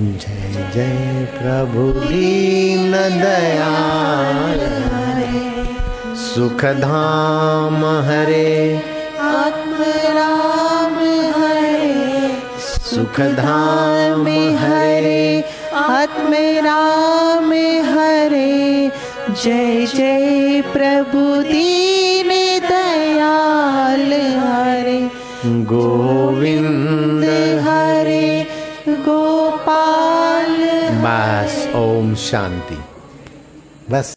जय जय प्रभु दीन दयाल सुख धाम हरे। आत्मराम हरे। सुख धाम हरे। आत्मराम हरे। जय जय प्रभु दीन दयाल हरे। गोविंद गोपाल। बस ओम शांति बस